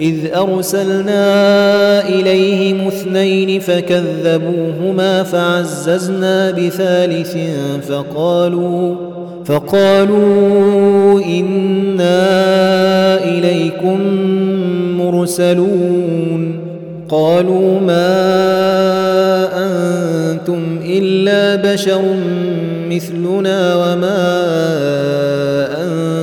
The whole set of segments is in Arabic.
إذ أرسلنا إليهم اثنين فكذبوهما فعززنا بثالث فقالوا فقالوا إنا إليكم مرسلون قالوا ما أنتم إلا بشر مثلنا وما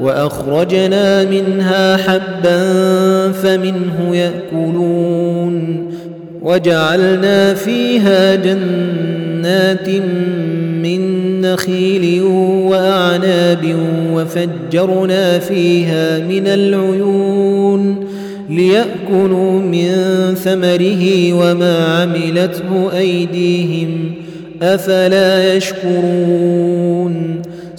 وأخرجنا منها حبا فمنه يأكلون وجعلنا فيها جنات من نخيل وأعناب وفجرنا فيها من العيون ليأكلوا من ثمره وما عملته أيديهم أفلا يشكرون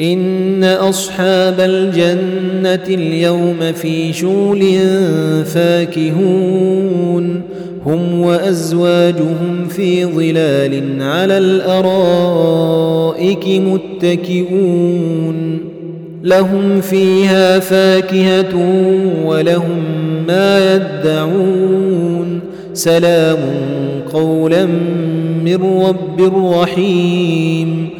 إن أصحاب الجنة اليوم في شغل فاكهون. هم وأزواجهم في ظلال على الأرائك متكئون. لهم فيها فاكهة ولهم ما يدعون. سلام قولا من رب رحيم.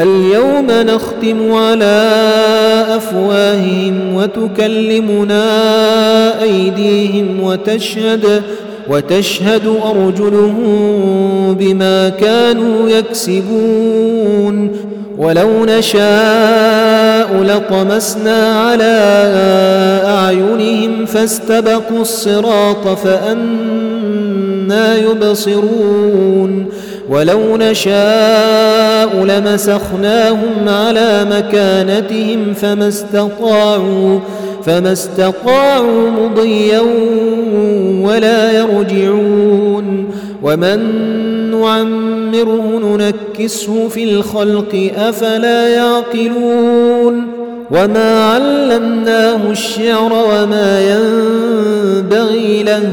اليوم نختم على أفواههم وتكلمنا أيديهم وتشهد وتشهد أرجلهم بما كانوا يكسبون ولو نشاء لطمسنا على أعينهم فاستبقوا الصراط فانى يبصرون ولو نشاء لمسخناهم على مكانتهم فما استطاعوا فما استطاعوا مضيا ولا يرجعون. ومن نعمره ننكسه في الخلق أفلا يعقلون. وما علمناه الشعر وما ينبغي له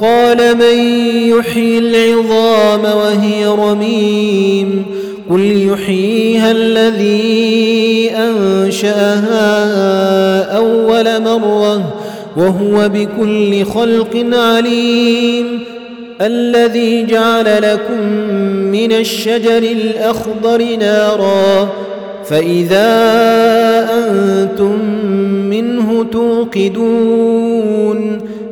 قال من يحيي العظام وهي رميم قل يحييها الذي أنشأها أول مرة وهو بكل خلق عليم الذي جعل لكم من الشجر الأخضر نارا فإذا أنتم منه توقدون